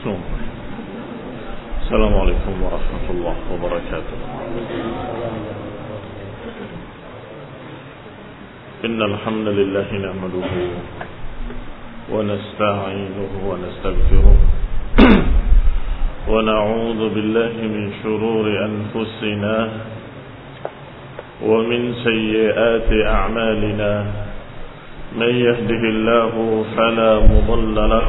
الله السلام عليكم ورحمة الله وبركاته. إن الحمد لله نحمده ونستعينه ونستغفره. ونعوذ بالله من شرور أنفسنا ومن سيئات أعمالنا. من يهده الله فلا مضل له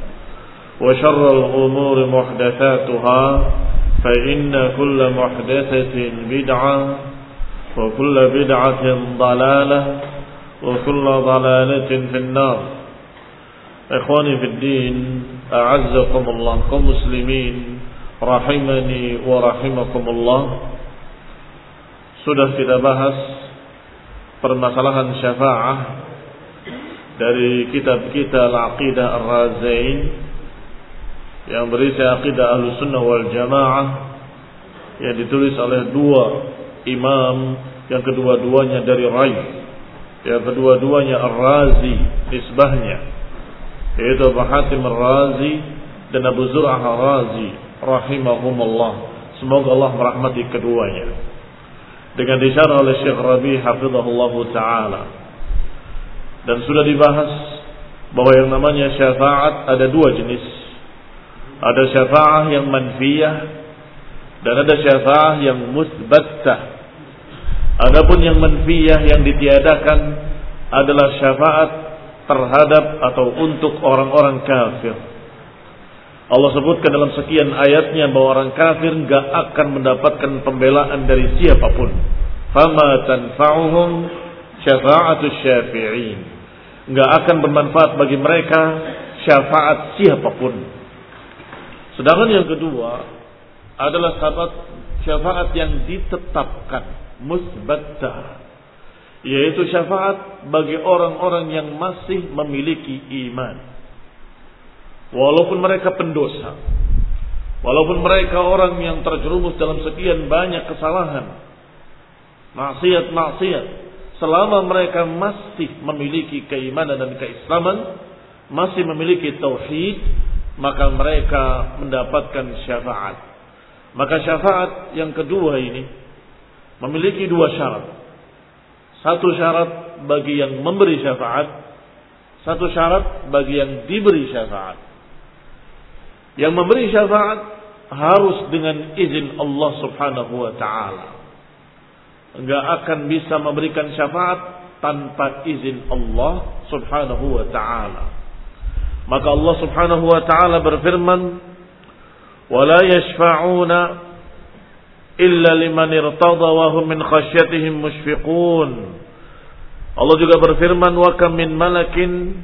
وشر الأمور محدثاتها فإن كل محدثة بدعة وكل بدعة ضلالة وكل ضلالة في النار. إخواني في الدين أعزكم الله كمسلمين رحمني ورحمكم الله. Sudah kita bahas permasalahan syafaah dari kitab kita Al-Aqidah Ar-Razain. Yang berisi aqidah ahlu sunnah wal jamaah yang ditulis oleh dua imam yang kedua-duanya dari Rai yang kedua-duanya Ar-Razi nisbahnya yaitu Abu Hatim Ar-Razi dan Abu Zur'ah Ar-Razi rahimahumullah. Semoga Allah merahmati keduanya. Dengan disyarah oleh Syekh Rabi hafizahullah taala. Dan sudah dibahas bahwa yang namanya syafaat ada dua jenis ada syafaah yang manfiyah dan ada syafaah yang musbattah adapun yang manfiyah yang ditiadakan adalah syafaat terhadap atau untuk orang-orang kafir Allah sebutkan dalam sekian ayatnya bahwa orang kafir nggak akan mendapatkan pembelaan dari siapa pun. Fama tanfa'uhum syafa'atu syafi'in. Nggak akan bermanfaat bagi mereka syafaat siapa pun. Sedangkan yang kedua adalah sahabat syafaat yang ditetapkan musbattah yaitu syafaat bagi orang-orang yang masih memiliki iman. Walaupun mereka pendosa. Walaupun mereka orang yang terjerumus dalam sekian banyak kesalahan. Maksiat-maksiat. Selama mereka masih memiliki keimanan dan keislaman. Masih memiliki tauhid. Maka mereka mendapatkan syafaat. Maka syafaat yang kedua ini. Memiliki dua syarat. Satu syarat bagi yang memberi syafaat. Satu syarat bagi yang diberi syafaat. Yang memberi syafaat harus dengan izin Allah Subhanahu wa taala. Enggak akan bisa memberikan syafaat tanpa izin Allah Subhanahu wa taala. Maka Allah Subhanahu wa taala berfirman, "Wa la yashfa'una illa liman irtada wa hum min mushfiqun." Allah juga berfirman wa kam min malakin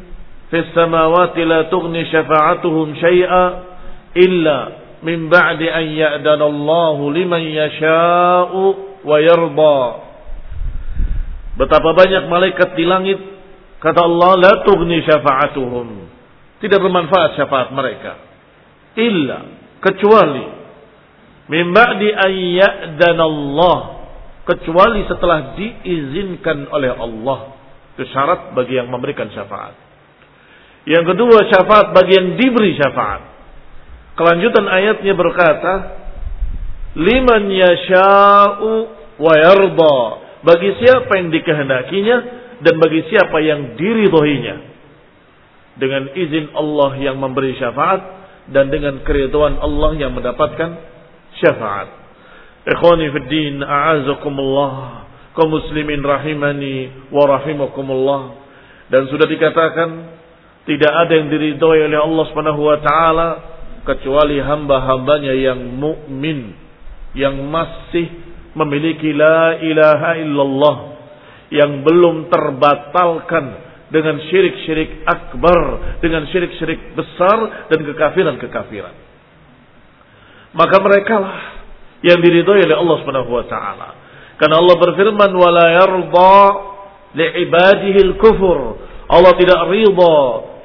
fis samawati la tughni syafa'atuhum syai'a illa min ba'di an ya'dana Allah liman yasha'u wa yarda. Betapa banyak malaikat di langit kata Allah la tughni syafa'atuhum. Tidak bermanfaat syafaat mereka. Illa kecuali min ba'di an ya'dana Allah kecuali setelah diizinkan oleh Allah. Itu syarat bagi yang memberikan syafaat. Yang kedua syafaat bagi yang diberi syafaat. Kelanjutan ayatnya berkata, liman yasha'u wa yarda. Bagi siapa yang dikehendakinya dan bagi siapa yang diridhoinya. Dengan izin Allah yang memberi syafaat dan dengan keriduan Allah yang mendapatkan syafaat. Ikhwani fi din, a'azakumullah. Kaum muslimin rahimani wa rahimakumullah. Dan sudah dikatakan tidak ada yang diridhoi oleh Allah Subhanahu wa taala kecuali hamba-hambanya yang mukmin yang masih memiliki la ilaha illallah yang belum terbatalkan dengan syirik-syirik akbar, dengan syirik-syirik besar dan kekafiran-kekafiran. Maka mereka lah yang diridhoi oleh Allah Subhanahu wa taala. Karena Allah berfirman wala yarda li'ibadihi al-kufur. Allah tidak ridha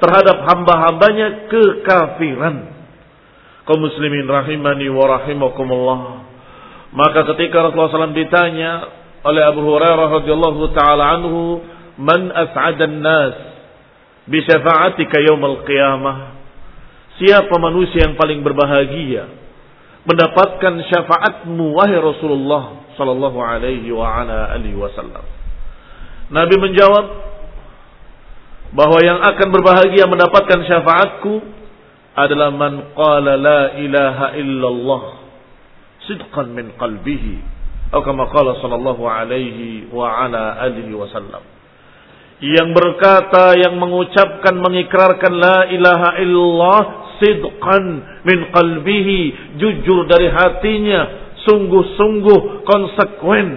terhadap hamba-hambanya kekafiran. Kaum muslimin rahimani wa rahimakumullah. Maka ketika Rasulullah SAW ditanya oleh Abu Hurairah radhiyallahu taala anhu, "Man as'adan nas bi syafa'atika yaumil qiyamah?" Siapa manusia yang paling berbahagia mendapatkan syafaatmu wahai Rasulullah sallallahu alaihi wa ala alihi wasallam. Nabi menjawab bahwa yang akan berbahagia mendapatkan syafaatku adalah man qala la ilaha illallah sidqan min qalbihi atau kama qala sallallahu alaihi wa ala alihi wasallam yang berkata yang mengucapkan mengikrarkan la ilaha illallah sidqan min qalbihi, jujur dari hatinya, sungguh-sungguh konsekuen.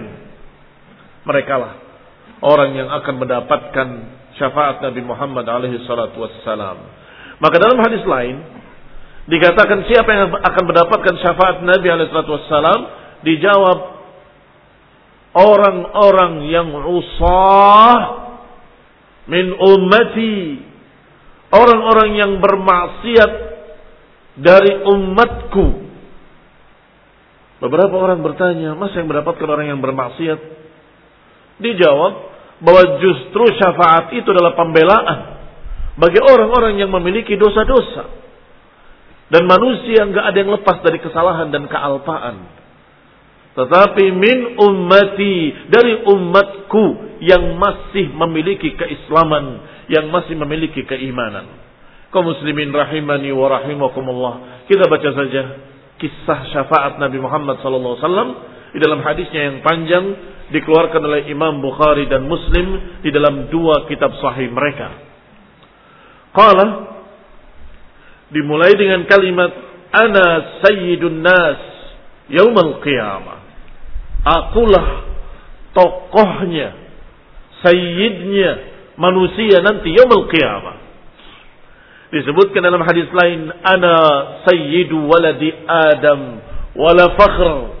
Mereka lah orang yang akan mendapatkan syafaat Nabi Muhammad alaihi salatu wassalam. Maka dalam hadis lain dikatakan siapa yang akan mendapatkan syafaat Nabi alaihi salatu wassalam dijawab orang-orang yang usah min ummati orang-orang yang bermaksiat dari umatku. Beberapa orang bertanya, masa yang mendapatkan orang yang bermaksiat? Dijawab bahwa justru syafaat itu adalah pembelaan bagi orang-orang yang memiliki dosa-dosa. Dan manusia nggak ada yang lepas dari kesalahan dan kealpaan. Tetapi min ummati dari umatku yang masih memiliki keislaman, yang masih memiliki keimanan kaum muslimin rahimani wa rahimakumullah. Kita baca saja kisah syafaat Nabi Muhammad sallallahu alaihi wasallam di dalam hadisnya yang panjang dikeluarkan oleh Imam Bukhari dan Muslim di dalam dua kitab sahih mereka. Qala dimulai dengan kalimat ana sayyidun nas yaumal qiyamah. Akulah tokohnya, sayyidnya manusia nanti yaumul qiyamah. Disebutkan dalam hadis lain, Ana sayyidu waladi Adam wala fakhr.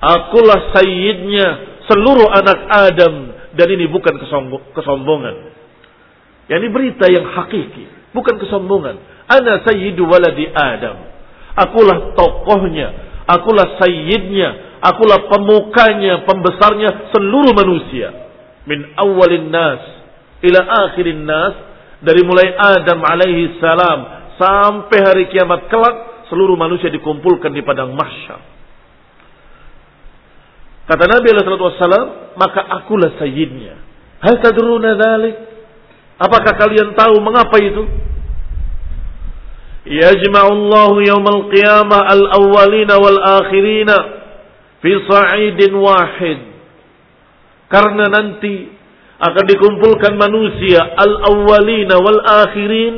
Akulah sayyidnya seluruh anak Adam dan ini bukan kesombongan. Yang ini berita yang hakiki, bukan kesombongan. Ana sayyidu waladi Adam. Akulah tokohnya, akulah sayyidnya, akulah pemukanya, pembesarnya seluruh manusia. Min awalin nas ila akhirin nas dari mulai Adam alaihi salam sampai hari kiamat kelak seluruh manusia dikumpulkan di padang mahsyar. Kata Nabi alaihi wasallam, maka akulah sayyidnya. Hal tadruna dzalik? Apakah kalian tahu mengapa itu? Yajma'u Allah yawmal qiyamah al-awwalina wal akhirina fi sa'idin wahid. Karena nanti akan dikumpulkan manusia al-awwalina wal akhirin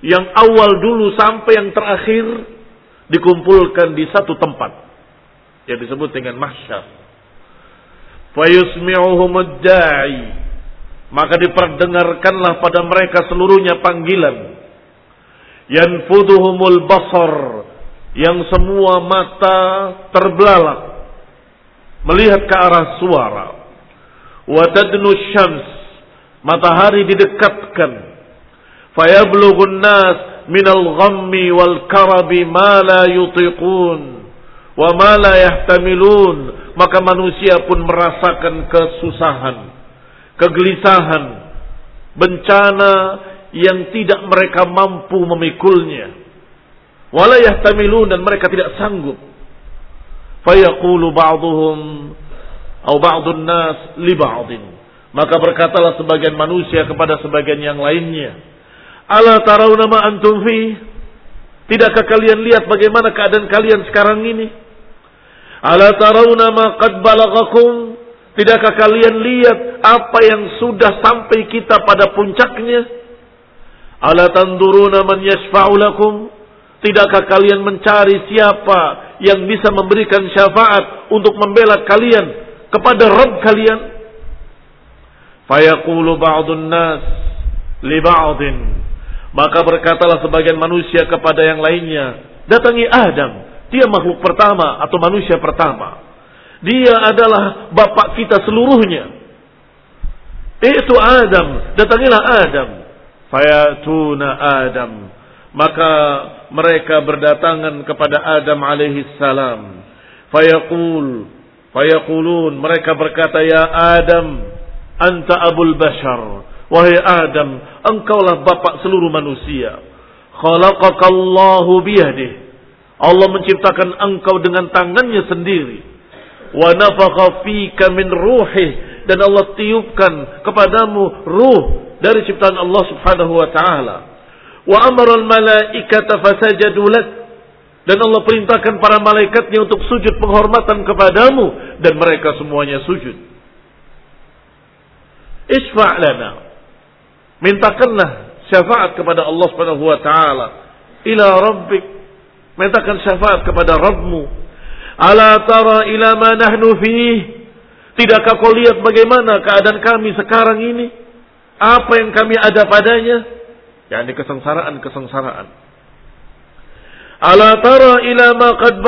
yang awal dulu sampai yang terakhir dikumpulkan di satu tempat. Yang disebut dengan mahsyar. Fayusmi'uhum maka diperdengarkanlah pada mereka seluruhnya panggilan. Yanfuduhumul basar. Yang semua mata terbelalak melihat ke arah suara. Wa tadnu syams matahari didekatkan. Fayablughun nas minal ghammi wal karabi ma la yutiqun wa ma la yahtamilun maka manusia pun merasakan kesusahan kegelisahan bencana yang tidak mereka mampu memikulnya wala yahtamilun dan mereka tidak sanggup fayaqulu ba'dhum atau ba'dun nas li ba'din. Maka berkatalah sebagian manusia kepada sebagian yang lainnya ala tarawna ma antum fi? Tidakkah kalian lihat bagaimana keadaan kalian sekarang ini? Ala tarawna ma qad balagakum tidakkah kalian lihat apa yang sudah sampai kita pada puncaknya? Ala tanduruna man yashfa'u Tidakkah kalian mencari siapa yang bisa memberikan syafaat untuk membela kalian kepada Rabb kalian? Fayaqulu ba'dun nas li ba'din. Maka berkatalah sebagian manusia kepada yang lainnya, datangi Adam, dia makhluk pertama atau manusia pertama. Dia adalah bapak kita seluruhnya. Itu Adam, datangilah Adam. Fayatuna Adam. Maka mereka berdatangan kepada Adam alaihi salam. Fayaqul, fayaqulun, mereka berkata, "Ya Adam, anta abul bashar." Wahai Adam, engkaulah bapak seluruh manusia. Khalaqakallahu biyadih. Allah menciptakan engkau dengan tangannya sendiri. Wa nafakha fika min ruhih dan Allah tiupkan kepadamu ruh dari ciptaan Allah Subhanahu wa taala wa amara al malaikata fasajadu dan Allah perintahkan para malaikatnya untuk sujud penghormatan kepadamu dan mereka semuanya sujud. Isfa' lana. Mintakanlah syafaat kepada Allah Subhanahu wa taala ila rabbik. Mintakan syafaat kepada Rabbmu. Ala tara ila ma nahnu fih. Tidakkah kau lihat bagaimana keadaan kami sekarang ini? Apa yang kami ada padanya? Yakni kesengsaraan-kesengsaraan. Ala tara ila ma qad?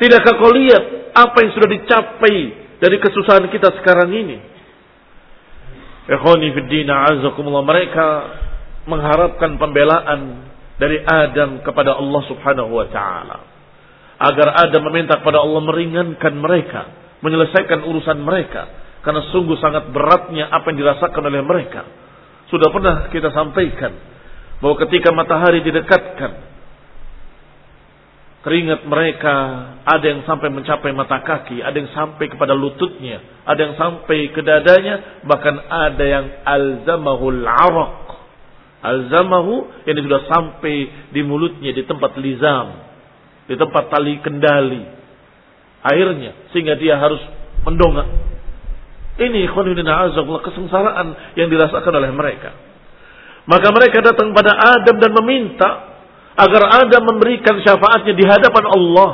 Tidakkah kau lihat apa yang sudah dicapai dari kesusahan kita sekarang ini? Ikhwani fid din azakumullah mereka mengharapkan pembelaan dari Adam kepada Allah Subhanahu wa taala. Agar Adam meminta kepada Allah meringankan mereka, menyelesaikan urusan mereka karena sungguh sangat beratnya apa yang dirasakan oleh mereka sudah pernah kita sampaikan bahwa ketika matahari didekatkan, keringat mereka ada yang sampai mencapai mata kaki, ada yang sampai kepada lututnya, ada yang sampai ke dadanya, bahkan ada yang alzamahul araq. Alzamahu yang sudah sampai di mulutnya di tempat lizam, di tempat tali kendali airnya sehingga dia harus mendongak ini azabullah kesengsaraan yang dirasakan oleh mereka. Maka mereka datang pada Adam dan meminta agar Adam memberikan syafaatnya di hadapan Allah.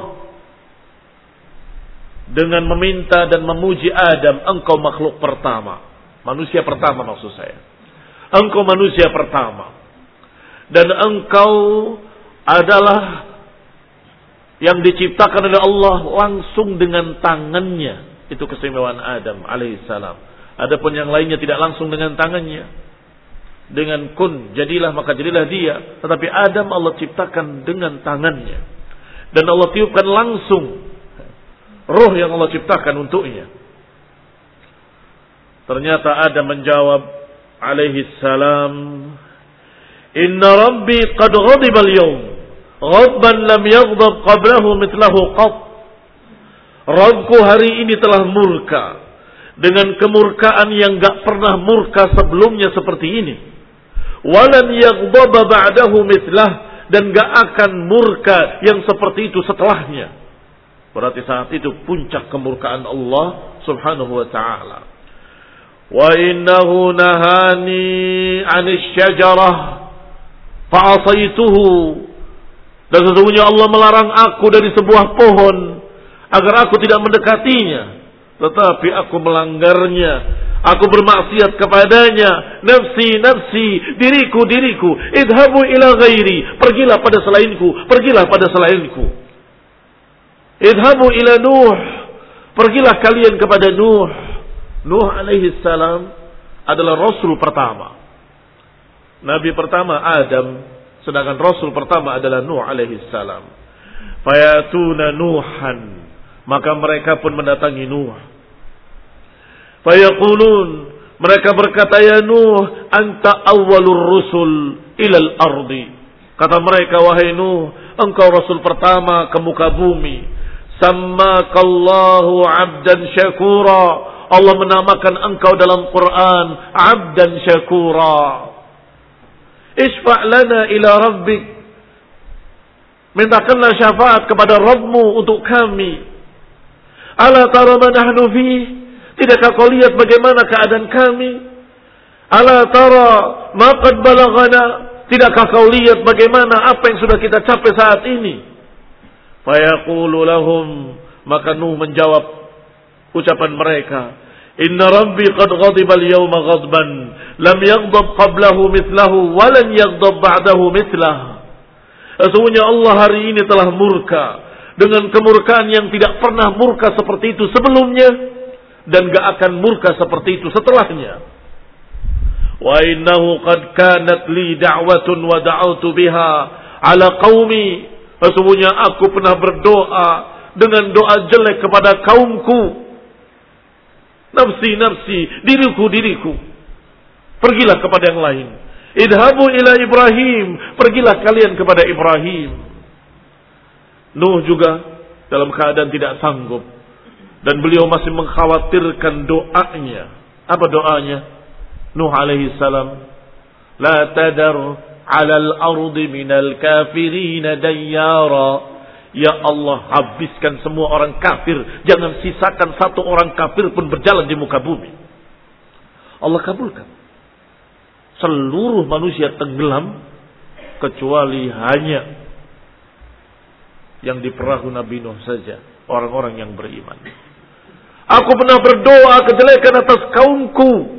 Dengan meminta dan memuji Adam, engkau makhluk pertama. Manusia pertama maksud saya. Engkau manusia pertama. Dan engkau adalah yang diciptakan oleh Allah langsung dengan tangannya itu keistimewaan Adam alaihissalam. Adapun yang lainnya tidak langsung dengan tangannya. Dengan kun, jadilah maka jadilah dia. Tetapi Adam Allah ciptakan dengan tangannya. Dan Allah tiupkan langsung roh yang Allah ciptakan untuknya. Ternyata Adam menjawab alaihi salam, "Inna Rabbi qad ghadiba al-yawm, ghadban lam yaghdab qablahu mithlahu qat." Rabbku hari ini telah murka dengan kemurkaan yang gak pernah murka sebelumnya seperti ini. Walan yaghdaba ba'dahu mithlah dan gak akan murka yang seperti itu setelahnya. Berarti saat itu puncak kemurkaan Allah Subhanahu wa taala. Wa innahu nahani 'anis syajarah fa'asaituhu. Dan sesungguhnya Allah melarang aku dari sebuah pohon agar aku tidak mendekatinya. tetapi aku melanggarnya. Aku bermaksiat kepadanya. Nafsi, nafsi, diriku, diriku. Idhabu ila ghairi. Pergilah pada selainku. Pergilah pada selainku. Idhabu ila Nuh. Pergilah kalian kepada Nuh. Nuh alaihi salam adalah Rasul pertama. Nabi pertama Adam. Sedangkan Rasul pertama adalah Nuh alaihi salam. Fayatuna Nuhan. Maka mereka pun mendatangi Nuh. Fayaqulun. Mereka berkata, Ya Nuh, anta awalur rusul ilal ardi. Kata mereka, wahai Nuh, engkau Rasul pertama ke muka bumi. Sammakallahu abdan syakura. Allah menamakan engkau dalam Quran abdan syakura. Isfa' lana ila rabbik. Mintakanlah syafaat kepada Rabbmu untuk kami. Ala tara nahnu fi? Tidakkah kau lihat bagaimana keadaan kami? Ala tara ma qad balagana? Tidakkah kau lihat bagaimana apa yang sudah kita capai saat ini? Fayaqulu lahum maka Nuh menjawab ucapan mereka Inna rabbi qad ghadiba al-yawma ghadban lam yaghdab qablahu mithlahu wa lan yaghdab ba'dahu mithlah. Sesungguhnya Allah hari ini telah murka dengan kemurkaan yang tidak pernah murka seperti itu sebelumnya dan gak akan murka seperti itu setelahnya. Wa innahu qad kanat li da'watun wa da'awtu biha ala qaumi. Sesungguhnya aku pernah berdoa dengan doa jelek kepada kaumku Nafsi, nafsi, diriku, diriku. Pergilah kepada yang lain. Idhabu ila Ibrahim. Pergilah kalian kepada Ibrahim. Nuh juga dalam keadaan tidak sanggup. Dan beliau masih mengkhawatirkan doanya. Apa doanya? Nuh alaihi salam. La tadar ala al-ardi minal kafirina dayyara Ya Allah habiskan semua orang kafir. Jangan sisakan satu orang kafir pun berjalan di muka bumi. Allah kabulkan. Seluruh manusia tenggelam. Kecuali hanya yang di perahu Nabi Nuh saja. Orang-orang yang beriman. Aku pernah berdoa kejelekan atas kaumku.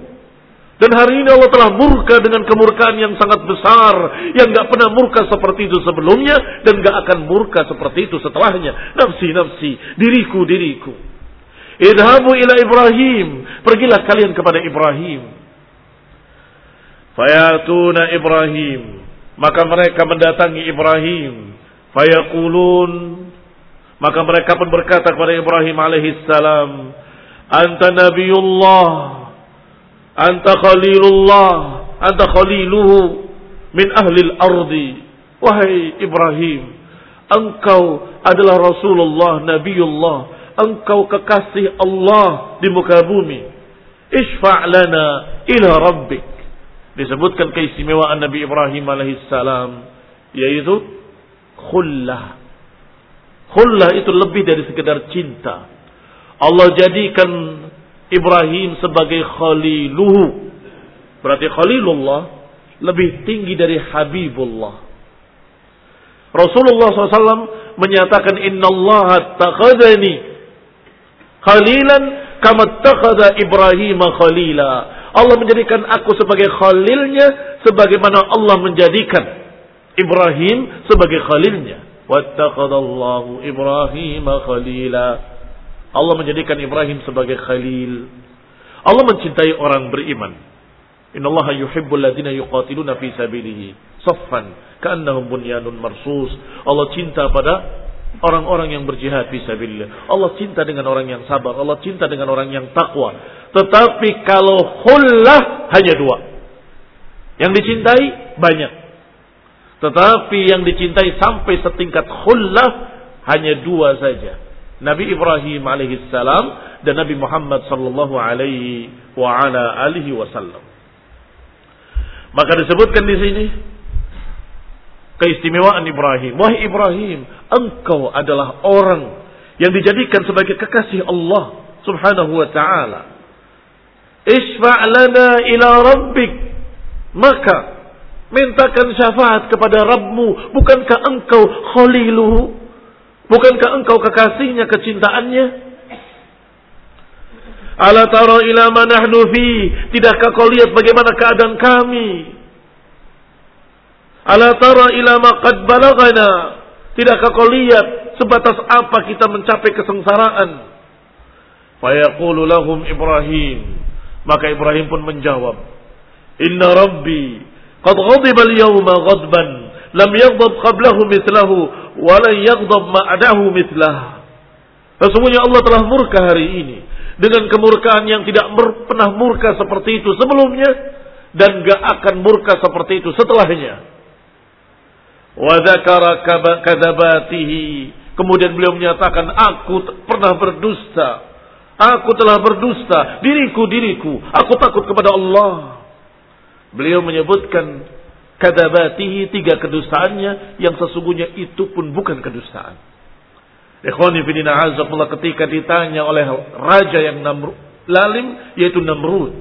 Dan hari ini Allah telah murka dengan kemurkaan yang sangat besar. Yang gak pernah murka seperti itu sebelumnya. Dan gak akan murka seperti itu setelahnya. Nafsi, nafsi. Diriku, diriku. Idhabu ila Ibrahim. Pergilah kalian kepada Ibrahim. Fayatuna Ibrahim. Maka mereka mendatangi Ibrahim. Fayakulun. Maka mereka pun berkata kepada Ibrahim alaihissalam. Anta Nabiullah anta khalilullah anta khaliluhu min ahli al-ardi wahai Ibrahim engkau adalah Rasulullah Nabiullah engkau kekasih Allah di muka bumi isfa' lana ila rabbik disebutkan keistimewaan Nabi Ibrahim alaihissalam yaitu khullah khullah itu lebih dari sekedar cinta Allah jadikan Ibrahim sebagai khaliluhu. Berarti khalilullah lebih tinggi dari habibullah. Rasulullah SAW menyatakan Inna Allah takhadani khalilan kama takhada Ibrahim khalila. Allah menjadikan aku sebagai khalilnya sebagaimana Allah menjadikan Ibrahim sebagai khalilnya. Wattakhadallahu Ibrahim khalila. Allah menjadikan Ibrahim sebagai khalil. Allah mencintai orang beriman. Innallaha yuhibbul ladina yuqatiluna fi sabilihi saffan ka'annahum bunyanun marsus. Allah cinta pada orang-orang yang berjihad fi sabilillah. Allah cinta dengan orang yang sabar, Allah cinta dengan orang yang takwa. Tetapi kalau khullah hanya dua. Yang dicintai banyak. Tetapi yang dicintai sampai setingkat khullah hanya dua saja. Nabi Ibrahim alaihissalam dan Nabi Muhammad sallallahu alaihi wa ala alihi wasallam. Maka disebutkan di sini keistimewaan Ibrahim. Wahai Ibrahim, engkau adalah orang yang dijadikan sebagai kekasih Allah Subhanahu wa taala. Isfa' ila rabbik. Maka mintakan syafaat kepada Rabbmu, bukankah engkau khaliluhu? Bukankah engkau kekasihnya, kecintaannya? Ala tara ila nahnu fi? Tidakkah kau lihat bagaimana keadaan kami? Ala tara ila qad balagana? Tidakkah kau lihat sebatas apa kita mencapai kesengsaraan? Fayaqulu lahum Ibrahim. Maka Ibrahim pun menjawab, "Inna Rabbi qad ghadiba al-yawma ghadban lam yaghdab qablahu mithlahu wa lan yaghdab ma'adahu mithlah." Sesungguhnya Allah telah murka hari ini dengan kemurkaan yang tidak pernah murka seperti itu sebelumnya dan gak akan murka seperti itu setelahnya. Wa dzakara kadzabatihi. Kemudian beliau menyatakan aku pernah berdusta. Aku telah berdusta. Diriku, diriku. Aku takut kepada Allah. Beliau menyebutkan kadzabatihi tiga kedustaannya yang sesungguhnya itu pun bukan kedustaan. Ikhwani fidina azakullah ketika ditanya oleh raja yang namru, lalim yaitu Namrud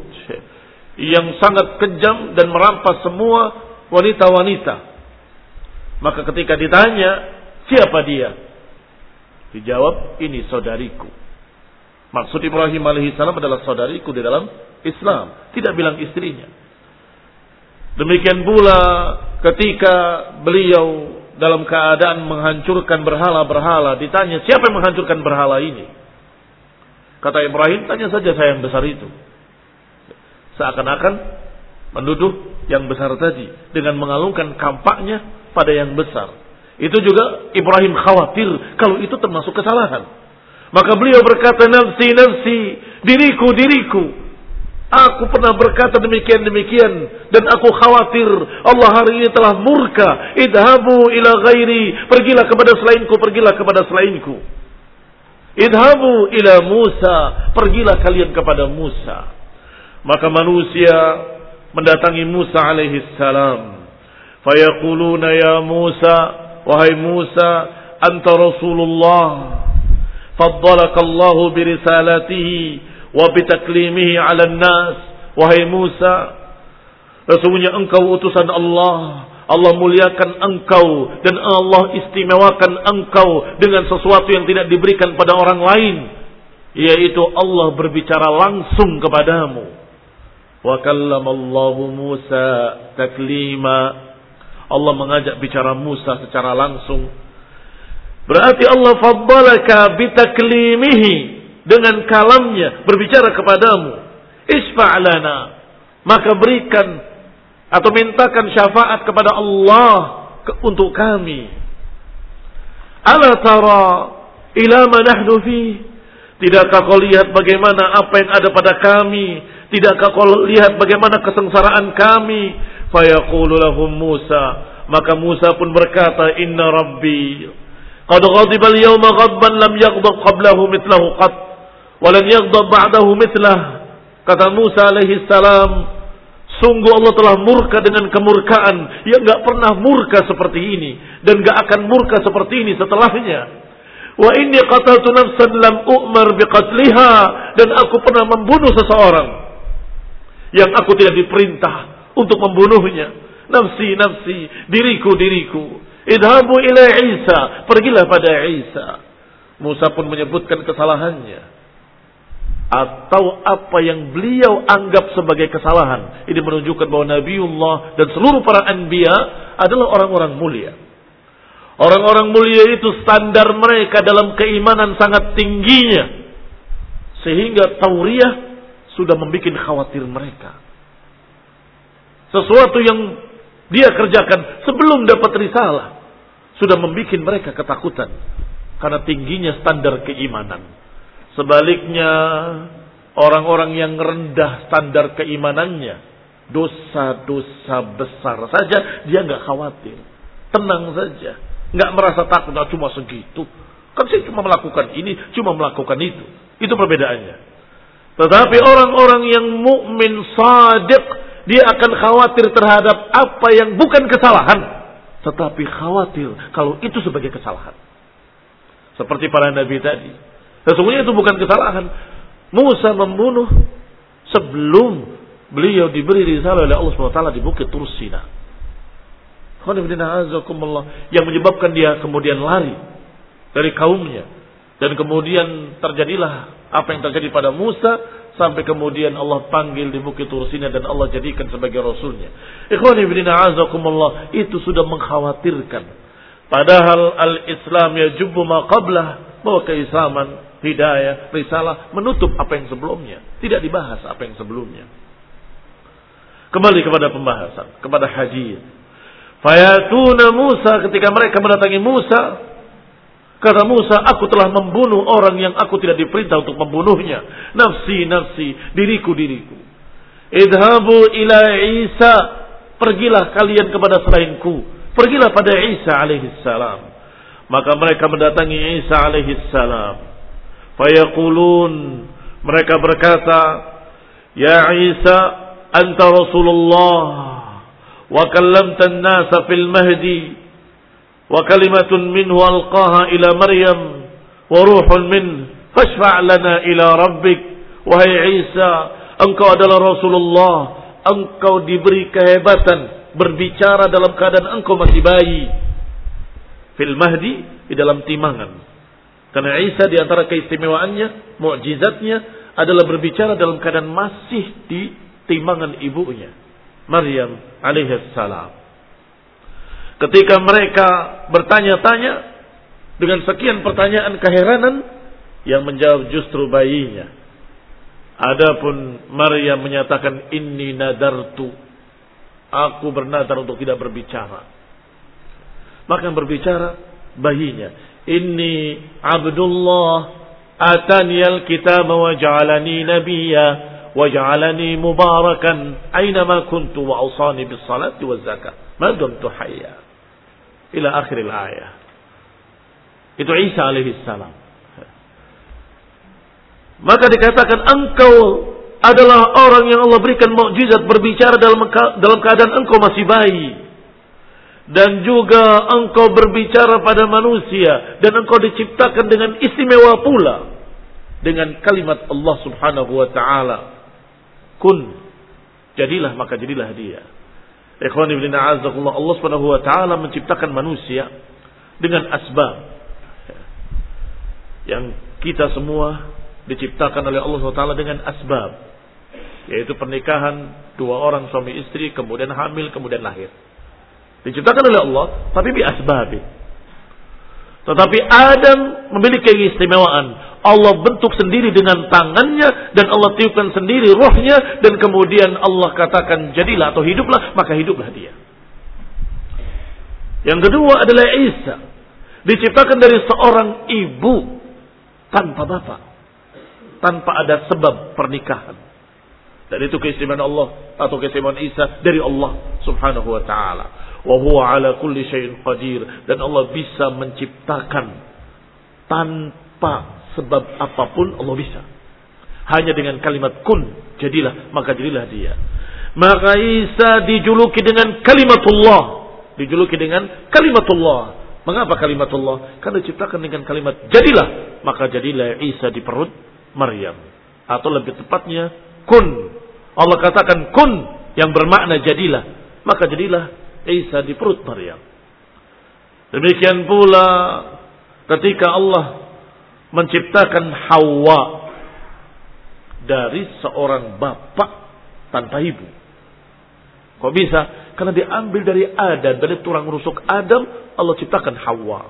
yang sangat kejam dan merampas semua wanita-wanita. Maka ketika ditanya siapa dia? Dijawab ini saudariku. Maksud Ibrahim alaihissalam adalah saudariku di dalam Islam, tidak bilang istrinya. Demikian pula ketika beliau dalam keadaan menghancurkan berhala-berhala. Ditanya, siapa yang menghancurkan berhala ini? Kata Ibrahim, tanya saja saya yang besar itu. Seakan-akan menuduh yang besar tadi dengan mengalungkan kampaknya pada yang besar. Itu juga Ibrahim khawatir kalau itu termasuk kesalahan. Maka beliau berkata, nafsi, nafsi, diriku, diriku. Aku pernah berkata demikian-demikian dan aku khawatir Allah hari ini telah murka. Idhabu ila ghairi, pergilah kepada selainku, pergilah kepada selainku. Idhabu ila Musa, pergilah kalian kepada Musa. Maka manusia mendatangi Musa alaihi salam. Fayaquluna ya Musa, wahai Musa, anta Rasulullah. Faddalaka Allah birisalatihi wa bitaklimihi 'ala nas wahai Musa sesungguhnya engkau utusan Allah. Allah muliakan engkau dan Allah istimewakan engkau dengan sesuatu yang tidak diberikan pada orang lain yaitu Allah berbicara langsung kepadamu. Wa kallamallahu Musa taklima. Allah mengajak bicara Musa secara langsung. Berarti Allah faddalaka bitaklimihi dengan kalamnya berbicara kepadamu, isfa'lana, maka berikan atau mintakan syafaat kepada Allah untuk kami. Ala tara ila nahnu fi? Tidakkah kau lihat bagaimana apa yang ada pada kami? Tidakkah kau lihat bagaimana kesengsaraan kami? Fayaqulu lahum Musa. Maka Musa pun berkata, Inna Rabbi. Qad ghadiba al-yawma ghadban lam yaghdab qablahu mithlahu qat. Walan yaghdab ba'dahu mithlah. Kata Musa alaihi salam, sungguh Allah telah murka dengan kemurkaan yang enggak pernah murka seperti ini dan enggak akan murka seperti ini setelahnya. Wa inni qataltu nafsan lam u'mar biqatliha dan aku pernah membunuh seseorang yang aku tidak diperintah untuk membunuhnya. Nafsi nafsi, diriku diriku. Idhabu ila Isa, pergilah pada Isa. Musa pun menyebutkan kesalahannya atau apa yang beliau anggap sebagai kesalahan. Ini menunjukkan bahwa Nabiullah dan seluruh para anbiya adalah orang-orang mulia. Orang-orang mulia itu standar mereka dalam keimanan sangat tingginya. Sehingga Tauriyah sudah membuat khawatir mereka. Sesuatu yang dia kerjakan sebelum dapat risalah. Sudah membuat mereka ketakutan. Karena tingginya standar keimanan. Sebaliknya orang-orang yang rendah standar keimanannya, dosa-dosa besar saja dia nggak khawatir, tenang saja, nggak merasa takut, nah, cuma segitu. Kan saya cuma melakukan ini, cuma melakukan itu. Itu perbedaannya. Tetapi orang-orang yang mukmin sadiq, dia akan khawatir terhadap apa yang bukan kesalahan, tetapi khawatir kalau itu sebagai kesalahan. Seperti para nabi tadi Sesungguhnya itu bukan kesalahan. Musa membunuh sebelum beliau diberi risalah oleh Allah SWT di bukit Tursina. Yang menyebabkan dia kemudian lari dari kaumnya. Dan kemudian terjadilah apa yang terjadi pada Musa sampai kemudian Allah panggil di Bukit Tursina dan Allah jadikan sebagai rasulnya. Itu sudah mengkhawatirkan. Padahal al-Islam ya jubbu ma qablah bahwa keislaman, hidayah, risalah menutup apa yang sebelumnya, tidak dibahas apa yang sebelumnya. Kembali kepada pembahasan, kepada haji. Fayatuna Musa ketika mereka mendatangi Musa, Kata Musa, aku telah membunuh orang yang aku tidak diperintah untuk membunuhnya. Nafsi, nafsi, diriku, diriku. Idhabu ila Isa. Pergilah kalian kepada selainku. Pergilah pada Isa alaihissalam. Maka mereka mendatangi Isa alaihissalam. Fayaqulun mereka berkata, "Ya Isa, anta Rasulullah wa kallamta nasa fil mahdi wa kalimatun minhu alqaha ila Maryam wa ruhun min fashfa' lana ila rabbik." Wahai Isa, engkau adalah Rasulullah, engkau diberi kehebatan berbicara dalam keadaan engkau masih bayi. Fil mahdi di dalam timangan karena Isa di antara keistimewaannya mukjizatnya adalah berbicara dalam keadaan masih di timangan ibunya Maryam alaihissalam Ketika mereka bertanya-tanya dengan sekian pertanyaan keheranan yang menjawab justru bayinya. Adapun Maryam menyatakan inni nadartu. Aku bernadar untuk tidak berbicara. Maka berbicara bayinya. Inni Abdullah atani al-kitab wa ja'alani nabiyya wa ja'alani mubarakan aina ma kuntu wa awsani bis salati waz zakat ma dumtu hayya ila akhiril ayah. Itu Isa alaihi salam. Maka dikatakan engkau adalah orang yang Allah berikan mukjizat berbicara dalam dalam keadaan engkau masih bayi. Dan juga engkau berbicara pada manusia dan engkau diciptakan dengan istimewa pula dengan kalimat Allah Subhanahu wa taala. Kun jadilah maka jadilah dia. Ikhwan ibn a'azakullah Allah subhanahu wa ta'ala menciptakan manusia dengan asbab. Yang kita semua diciptakan oleh Allah SWT dengan asbab. Yaitu pernikahan dua orang suami istri, kemudian hamil, kemudian lahir. Diciptakan oleh Allah, tapi bi asbab. Tetapi Adam memiliki keistimewaan. Allah bentuk sendiri dengan tangannya dan Allah tiupkan sendiri rohnya dan kemudian Allah katakan jadilah atau hiduplah maka hiduplah dia. Yang kedua adalah Isa. Diciptakan dari seorang ibu tanpa bapak. Tanpa ada sebab pernikahan. Dan itu keistimewaan Allah atau keistimewaan Isa dari Allah subhanahu wa ta'ala. Wa huwa ala kulli qadir. Dan Allah bisa menciptakan tanpa sebab apa pun Allah bisa. Hanya dengan kalimat kun jadilah maka jadilah dia. Maka Isa dijuluki dengan kalimatullah, dijuluki dengan kalimatullah. Mengapa kalimatullah? Karena diciptakan dengan kalimat jadilah, maka jadilah Isa di perut Maryam. Atau lebih tepatnya kun. Allah katakan kun yang bermakna jadilah, maka jadilah Isa di perut Maryam. Demikian pula ketika Allah menciptakan Hawa dari seorang bapak tanpa ibu. Kok bisa? Karena diambil dari Adam, dari tulang rusuk Adam, Allah ciptakan Hawa.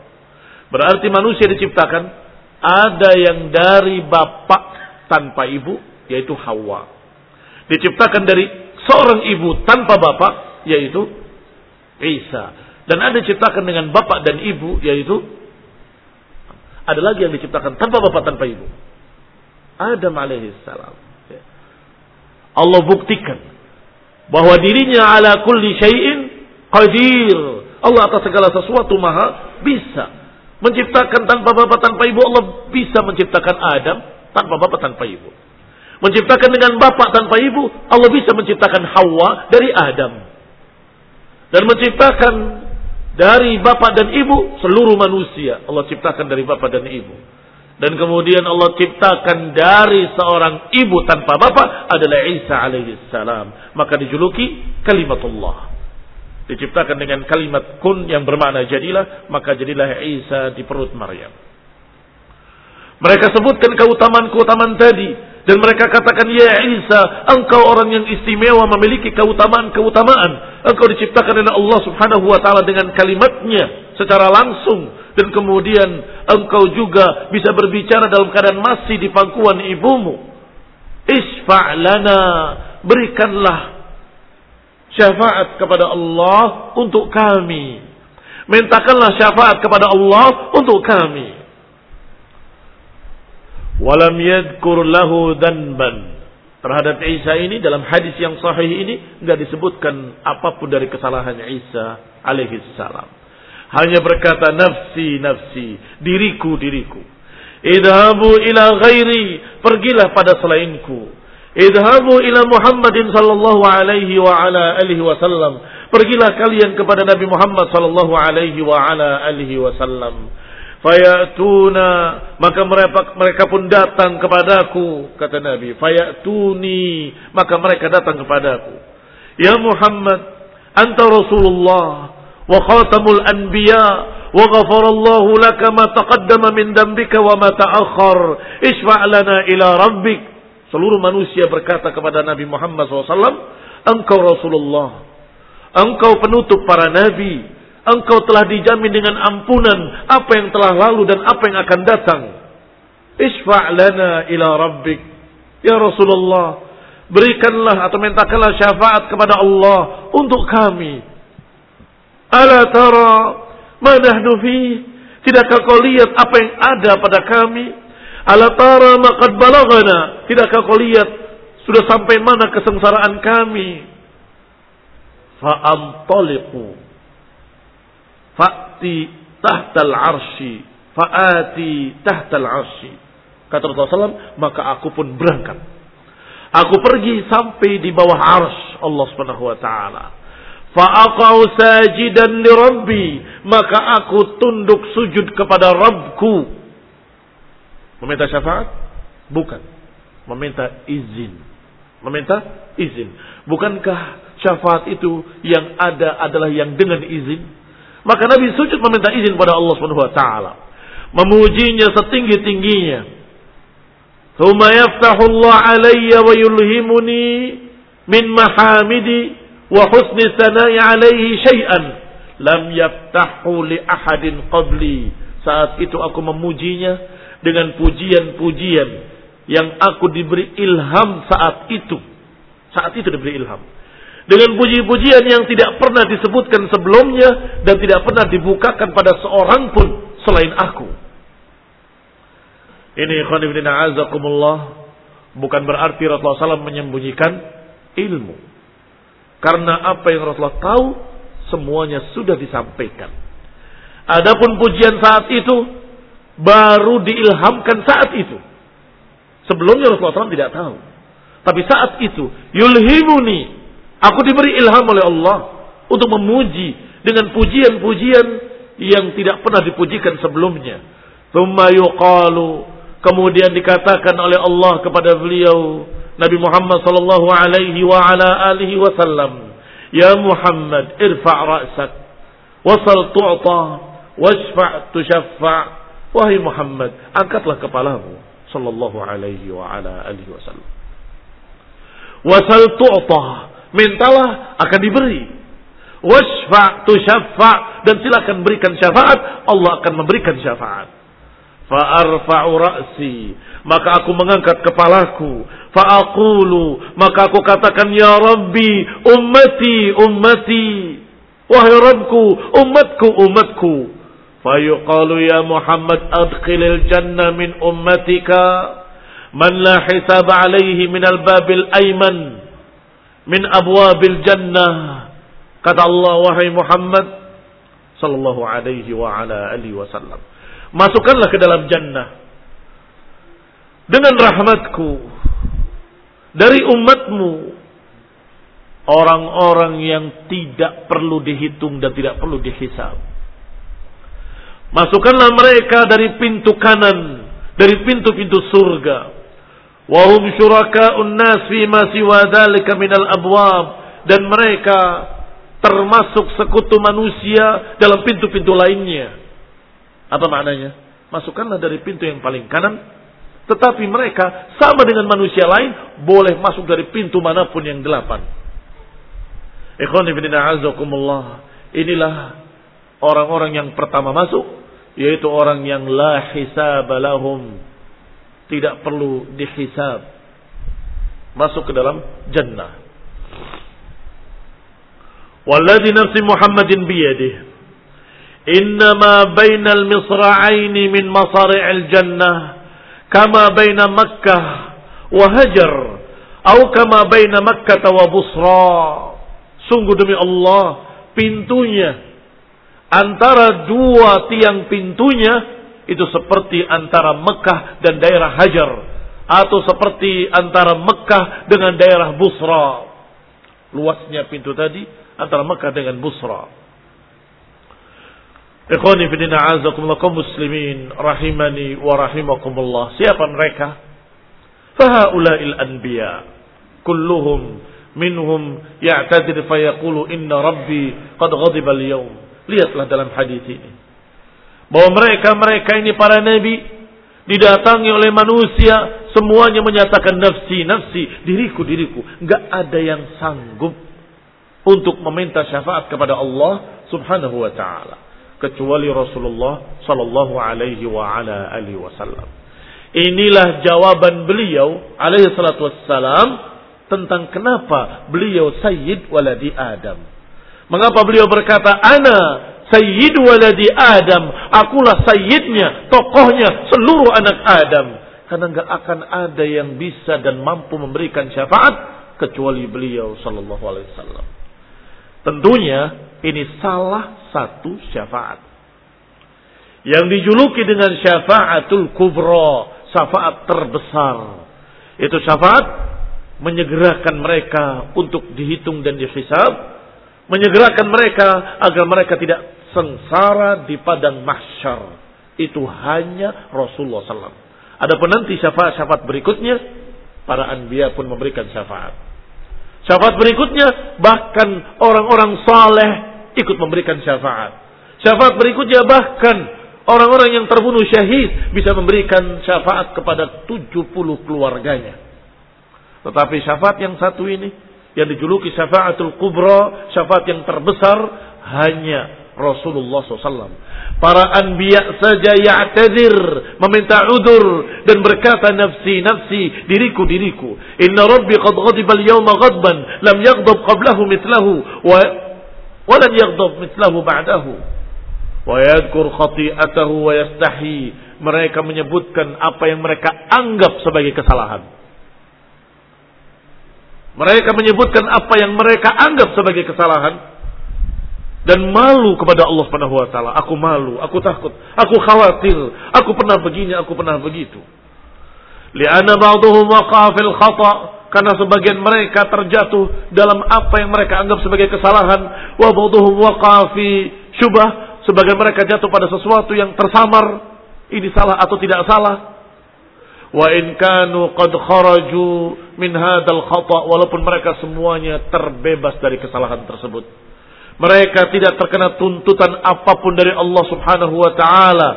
Berarti manusia diciptakan ada yang dari bapak tanpa ibu, yaitu Hawa. Diciptakan dari seorang ibu tanpa bapak, yaitu Isa. Dan ada diciptakan dengan bapak dan ibu, yaitu ada lagi yang diciptakan tanpa bapak tanpa ibu. Adam alaihissalam. Ya. Allah buktikan bahwa dirinya ala kulli syai'in qadir. Allah atas segala sesuatu maha bisa menciptakan tanpa bapak tanpa ibu. Allah bisa menciptakan Adam tanpa bapak tanpa ibu. Menciptakan dengan bapak tanpa ibu, Allah bisa menciptakan Hawa dari Adam. Dan menciptakan dari bapak dan ibu seluruh manusia Allah ciptakan dari bapak dan ibu. Dan kemudian Allah ciptakan dari seorang ibu tanpa bapak adalah Isa alaihissalam. Maka dijuluki kalimatullah. Diciptakan dengan kalimat kun yang bermakna jadilah. Maka jadilah Isa di perut Maryam. Mereka sebutkan keutamaan-keutamaan tadi. Dan mereka katakan, Ya Isa, engkau orang yang istimewa memiliki keutamaan-keutamaan. Engkau diciptakan oleh Allah subhanahu wa ta'ala dengan kalimatnya secara langsung. Dan kemudian engkau juga bisa berbicara dalam keadaan masih di pangkuan ibumu. Isfa'lana, berikanlah syafaat kepada Allah untuk kami. Mintakanlah syafaat kepada Allah untuk kami. Walam yadkur lahu danban. Terhadap Isa ini dalam hadis yang sahih ini nggak disebutkan apa pun dari kesalahan Isa alaihi salam. Hanya berkata nafsi nafsi, diriku diriku. Idhabu ila ghairi, pergilah pada selainku. Idhabu ila Muhammadin sallallahu alaihi wa ala alihi wasallam. Pergilah kalian kepada Nabi Muhammad sallallahu alaihi wa ala alihi wasallam Fayatuna maka mereka mereka pun datang kepadaku kata Nabi. Fayatuni maka mereka datang kepadaku. Ya Muhammad, anta Rasulullah wa khatamul anbiya wa ghafarallahu laka ma taqaddama min dambika wa ma ta'akhkhar. Isfa' lana ila rabbik. Seluruh manusia berkata kepada Nabi Muhammad SAW, Engkau Rasulullah. Engkau penutup para nabi engkau telah dijamin dengan ampunan apa yang telah lalu dan apa yang akan datang. Isfa' lana ila rabbik. Ya Rasulullah, berikanlah atau mintakanlah syafaat kepada Allah untuk kami. Ala tara ma nahnu fi? Tidakkah kau lihat apa yang ada pada kami? Ala tara ma qad balagana? Tidakkah kau lihat sudah sampai mana kesengsaraan kami? Fa'antaliqu Fa'ti tahtal arshi. Fa'ati tahtal arshi. Kata Rasulullah SAW, maka aku pun berangkat. Aku pergi sampai di bawah arsh Allah Subhanahu wa taala. Fa'aqau sajidan li rabbi, maka aku tunduk sujud kepada Rabbku. Meminta syafaat? Bukan. Meminta izin. Meminta izin. Bukankah syafaat itu yang ada adalah yang dengan izin? Maka Nabi sujud meminta izin kepada Allah Subhanahu wa taala. Memujinya setinggi-tingginya. Thumma yaftahu Allah alayya wa yulhimuni min mahamidi wa husni sana'i alayhi syai'an lam yaftahu li ahadin qabli. Saat itu aku memujinya dengan pujian-pujian yang aku diberi ilham saat itu. Saat itu diberi ilham dengan puji-pujian yang tidak pernah disebutkan sebelumnya dan tidak pernah dibukakan pada seorang pun selain aku. Ini khonibina azakumullah bukan berarti Rasulullah SAW menyembunyikan ilmu. Karena apa yang Rasulullah tahu semuanya sudah disampaikan. Adapun pujian saat itu baru diilhamkan saat itu. Sebelumnya Rasulullah SAW tidak tahu. Tapi saat itu yulhimuni Aku diberi ilham oleh Allah untuk memuji dengan pujian-pujian yang tidak pernah dipujikan sebelumnya. Thumma yuqalu kemudian dikatakan oleh Allah kepada beliau Nabi Muhammad sallallahu alaihi wa ala alihi wasallam, "Ya Muhammad, irfa' ra'sak, wasal tu'ta, washfa' tushaffa'." Wahai Muhammad, angkatlah kepalamu sallallahu alaihi wa ala alihi wasallam. Wasal tu'ta, mintalah akan diberi. Wasfa' tusyaffa' dan silakan berikan syafaat, Allah akan memberikan syafaat. Fa'arfa'u ra'si, maka aku mengangkat kepalaku. Fa'aqulu, maka aku katakan ya Rabbi, ummati, ummati. Wahai Rabbku, umatku, umatku. Fayuqalu ya Muhammad adkhilil jannah min ummatika man la hisab alaihi min al-babil ayman min abwabil jannah. Kata Allah wahai Muhammad sallallahu alaihi wa ala alihi wasallam. Masukkanlah ke dalam jannah dengan rahmatku dari umatmu orang-orang yang tidak perlu dihitung dan tidak perlu dihisab. Masukkanlah mereka dari pintu kanan, dari pintu-pintu surga. Wahum syuraka'un nas fi ma siwa dzalika minal abwab dan mereka termasuk sekutu manusia dalam pintu-pintu lainnya. Apa maknanya? Masukkanlah dari pintu yang paling kanan Tetapi mereka sama dengan manusia lain boleh masuk dari pintu mana pun yang delapan. Inilah orang-orang yang pertama masuk yaitu orang yang la hisab lahum tidak perlu dihisab. Masuk ke dalam jannah. Walladhi nafsi Muhammadin biyadih. Innama bainal misra'aini min masari'il jannah. Kama baina Makkah wa atau kama baina Makkah sungguh demi Allah pintunya antara dua tiang pintunya itu seperti antara Mekah dan daerah Hajar atau seperti antara Mekah dengan daerah Busra. Luasnya pintu tadi antara Mekah dengan Busra. Ikhwani fidina azakumullah kaum muslimin rahimani wa rahimakumullah. Siapa mereka? Fahaula'il anbiya kulluhum minhum ya'tadir fayaqulu inna rabbi qad ghadiba al-yawm Lihatlah dalam hadis ini. Bahwa mereka-mereka ini para nabi didatangi oleh manusia semuanya menyatakan nafsi nafsi diriku diriku. Nggak ada yang sanggup untuk meminta syafaat kepada Allah subhanahu wa taala. Kecuali Rasulullah sallallahu alaihi wa ala alihi wasallam. Inilah jawaban beliau alaihi salatu wassalam tentang kenapa beliau sayyid waladi Adam. Mengapa beliau berkata, Ana sayyid waladi Adam. Akulah sayyidnya, tokohnya seluruh anak Adam. Karena nggak akan ada yang bisa dan mampu memberikan syafaat kecuali beliau sallallahu alaihi wasallam. Tentunya ini salah satu syafaat. Yang dijuluki dengan syafaatul kubra, syafaat terbesar. Itu syafaat menyegerakan mereka untuk dihitung dan dihisab menyegerakan mereka agar mereka tidak sengsara di padang mahsyar. Itu hanya Rasulullah SAW. Ada penanti syafaat-syafaat berikutnya, para anbiya pun memberikan syafaat. Syafaat berikutnya, bahkan orang-orang saleh ikut memberikan syafaat. Syafaat berikutnya bahkan orang-orang yang terbunuh syahid bisa memberikan syafaat kepada 70 keluarganya. Tetapi syafaat yang satu ini yang dijuluki syafaatul kubra, syafaat yang terbesar hanya Rasulullah SAW. Para anbiya saja ya'tadir, meminta udur dan berkata nafsi nafsi, diriku diriku. Inna rabbi qad ghadiba al-yawma ghadban lam yaghdab qablahu mithlahu wa mithlahu ba'dahu. Wa yadhkur khati'atahu wa yastahi. Mereka menyebutkan apa yang mereka anggap sebagai kesalahan. Mereka menyebutkan apa yang mereka anggap sebagai kesalahan. Dan malu kepada Allah Subhanahu wa taala. Aku malu, aku takut, aku khawatir, aku pernah begini, aku pernah begitu. Li'anna ba'dhum waqa fil khata. Karena sebagian mereka terjatuh dalam apa yang mereka anggap sebagai kesalahan. Wa ba'dhum waqa fi syubah. Sebagian mereka jatuh pada sesuatu yang tersamar. Ini salah atau tidak salah Wa in kanu qad kharaju min hadzal khata walaupun mereka semuanya terbebas dari kesalahan tersebut. Mereka tidak terkena tuntutan apa pun dari Allah Subhanahu wa taala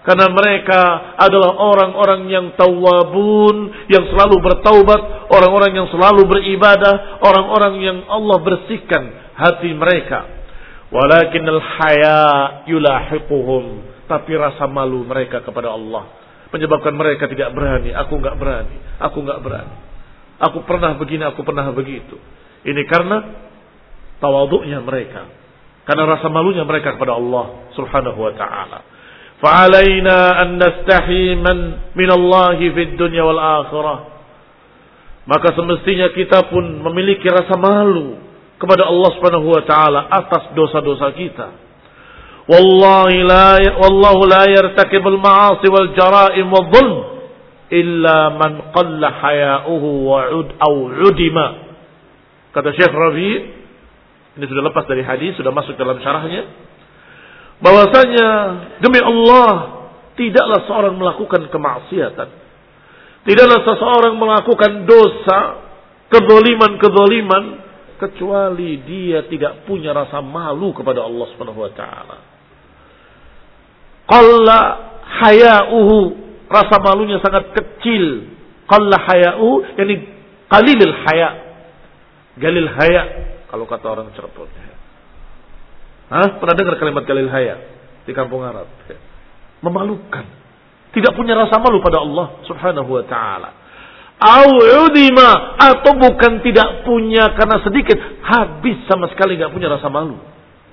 karena mereka adalah orang-orang yang tawabun, yang selalu bertaubat, orang-orang yang selalu beribadah, orang-orang yang Allah bersihkan hati mereka. Walakin al-haya yulahiquhum, tapi rasa malu mereka kepada Allah menyebabkan mereka tidak berani. Aku nggak berani. Aku nggak berani. Aku pernah begini, aku pernah begitu. Ini karena tawaduknya mereka. Karena rasa malunya mereka kepada Allah Subhanahu wa taala. Fa'alaina an nastahi man min Allah fid dunya wal akhirah. Maka semestinya kita pun memiliki rasa malu kepada Allah Subhanahu wa taala atas dosa-dosa kita wallahi la wallahu la yartakibul ma'asi wal jara'im wal dhulm illa man qalla haya'uhu wa kata Syekh Rabi ini sudah lepas dari hadis sudah masuk dalam syarahnya bahwasanya demi Allah tidaklah seorang melakukan kemaksiatan tidaklah seseorang melakukan dosa kedoliman-kedoliman kecuali dia tidak punya rasa malu kepada Allah Subhanahu wa taala qalla haya'uhu rasa malunya sangat kecil. Qalla haya'u, yani qalilil haya. Galil haya, kalau kata orang Cirebon. Hah? Pernah dengar kalimat galil haya di kampung Arab? Memalukan. Tidak punya rasa malu pada Allah subhanahu wa ta'ala. Au'udima atau bukan tidak punya karena sedikit habis sama sekali nggak punya rasa malu.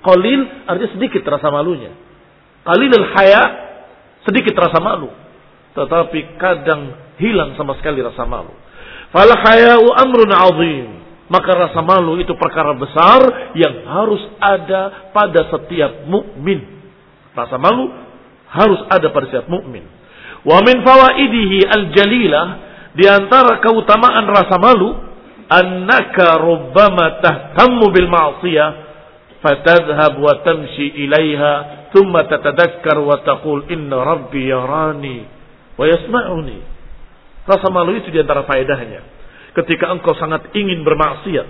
Qalil artinya sedikit rasa malunya. Qalilul haya sedikit rasa malu. Tetapi kadang hilang sama sekali rasa malu. Fal haya'u amrun azim. Maka rasa malu itu perkara besar yang harus ada pada setiap mukmin. Rasa malu harus ada pada setiap mukmin. Wa min fawaidihi al-jalilah di antara keutamaan rasa malu, annaka rubbama tahtammu bil ma'siyah tamshi ilaiha thumma tatadakkar wa taqul inna rabbi yarani wa yasma'uni. Rasa malu itu di antara faedahnya. Ketika engkau sangat ingin bermaksiat,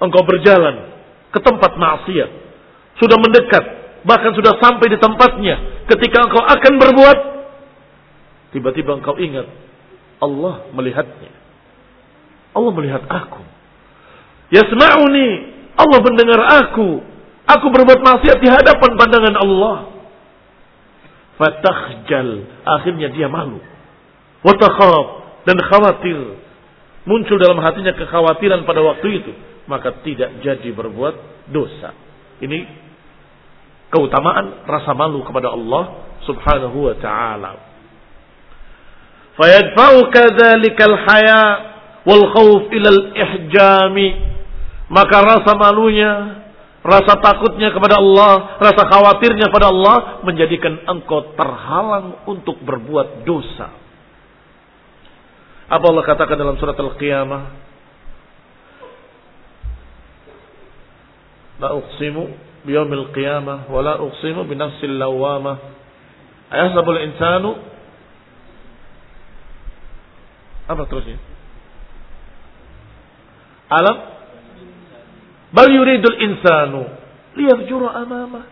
engkau berjalan ke tempat maksiat, sudah mendekat, bahkan sudah sampai di tempatnya, ketika engkau akan berbuat, tiba-tiba engkau ingat Allah melihatnya. Allah melihat aku. Yasma'uni. Allah mendengar aku. Aku berbuat maksiat di hadapan pandangan Allah. Fatakhjal. Akhirnya dia malu. Watakhab. Dan khawatir. Muncul dalam hatinya kekhawatiran pada waktu itu. Maka tidak jadi berbuat dosa. Ini keutamaan rasa malu kepada Allah subhanahu wa ta'ala. Fayadfa'u kadzalikal haya wal khauf ilal ihjami. Maka rasa malunya, rasa takutnya kepada Allah, rasa khawatirnya pada Allah menjadikan engkau terhalang untuk berbuat dosa. Apa Allah katakan dalam surat Al-Qiyamah? La uqsimu biyawmil qiyamah wa la uqsimu binafsil lawamah. Ayahsabul insanu apa terusnya? Alam bal yuridul insanu liyafjura amamah.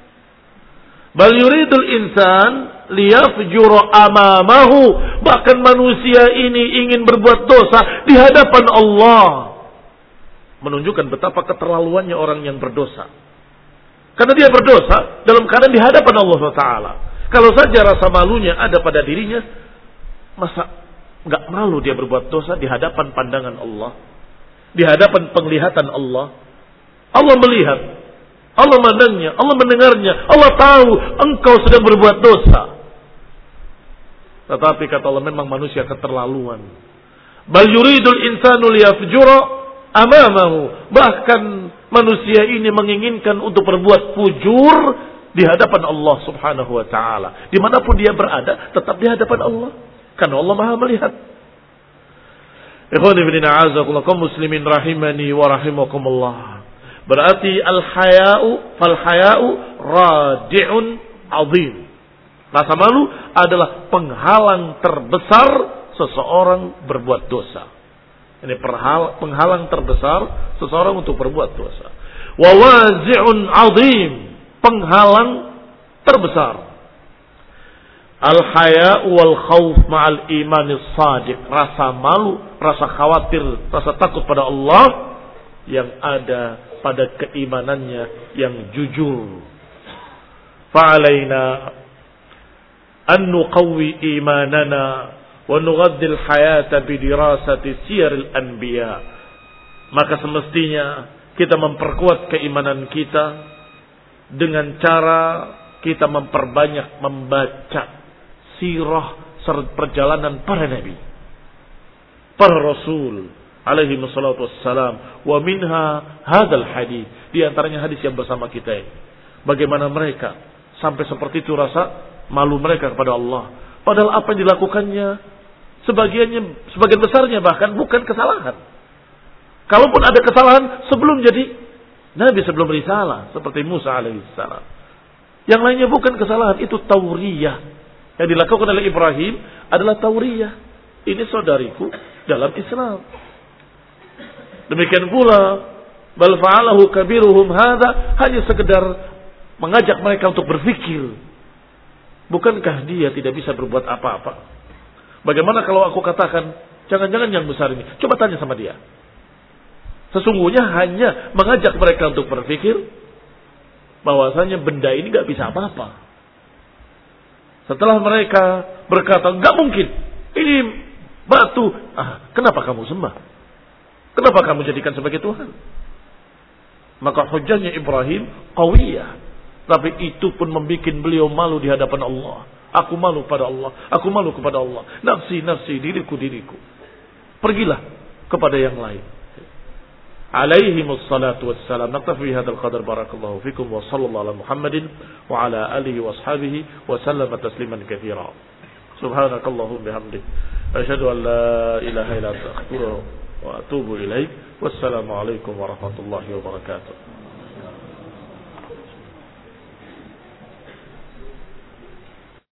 Bal yuridul insan liyafjura amamahu. Bahkan manusia ini ingin berbuat dosa di hadapan Allah. Menunjukkan betapa keterlaluannya orang yang berdosa. Karena dia berdosa dalam keadaan di hadapan Allah SWT. Kalau saja rasa malunya ada pada dirinya, masa nggak malu dia berbuat dosa di hadapan pandangan Allah, di hadapan penglihatan Allah. Allah melihat, Allah mandangnya, Allah mendengarnya, Allah tahu engkau sedang berbuat dosa. Tetapi kata Allah memang manusia keterlaluan. Bal yuridul insanu liyafjura. Bahkan manusia ini menginginkan untuk berbuat fujur di hadapan Allah subhanahu wa ta'ala. Di mana pun dia berada, tetap di hadapan Allah. Karena Allah maha melihat. Ikhwan ibn muslimin rahimani wa rahimakumullah. Berarti al-haya'u fal haya'u radi'un azim. Rasa malu adalah penghalang terbesar seseorang berbuat dosa. Ini penghalang terbesar seseorang untuk berbuat dosa. Wawazi'un azim. Penghalang terbesar Al-haya wal khawf ma'al iman sadiq. Rasa malu, rasa khawatir, rasa takut pada Allah yang ada pada keimanannya yang jujur. Fa'alaina an nuqawwi imanana wa nughaddil hayata bidirasati siyaril anbiya. Maka semestinya kita memperkuat keimanan kita dengan cara kita memperbanyak membaca sirah perjalanan para nabi. Para rasul alaihi wassalatu wassalam. Wa minha hadal hadis. Di antaranya hadis yang bersama kita ini. Bagaimana mereka sampai seperti itu rasa malu mereka kepada Allah. Padahal apa yang dilakukannya sebagiannya sebagian besarnya bahkan bukan kesalahan. Kalaupun ada kesalahan sebelum jadi nabi sebelum risalah seperti Musa alaihissalam. Yang lainnya bukan kesalahan, itu tauriyah yang dilakukan oleh Ibrahim adalah tauriyah. Ini saudariku dalam Islam. Demikian pula bal fa'alahu kabiruhum hadza hanya sekedar mengajak mereka untuk berpikir. Bukankah dia tidak bisa berbuat apa-apa? Bagaimana kalau aku katakan, jangan-jangan yang besar ini. Coba tanya sama dia. Sesungguhnya hanya mengajak mereka untuk berpikir bahwasanya benda ini nggak bisa apa-apa. Setelah mereka berkata, nggak mungkin, ini batu. Ah, kenapa kamu sembah? Kenapa kamu jadikan sebagai Tuhan? Maka hujahnya Ibrahim qawiyah. Tapi itu pun membuat beliau malu di hadapan Allah. Aku malu pada Allah. Aku malu kepada Allah. Nafsi, nafsi, diriku, diriku. Pergilah kepada yang lain. Wassalatu wassalam. Naktafi hadal qadar barakallahu fikum wa sallallahu ala Muhammadin wa ala alihi wa ashabihi wa sallama tasliman kathira. Subhanakallahum bihamdik. Asyhadu an la ilaha illa anta وأتوب إليك. والسلام عليكم ورحمة الله وبركاته.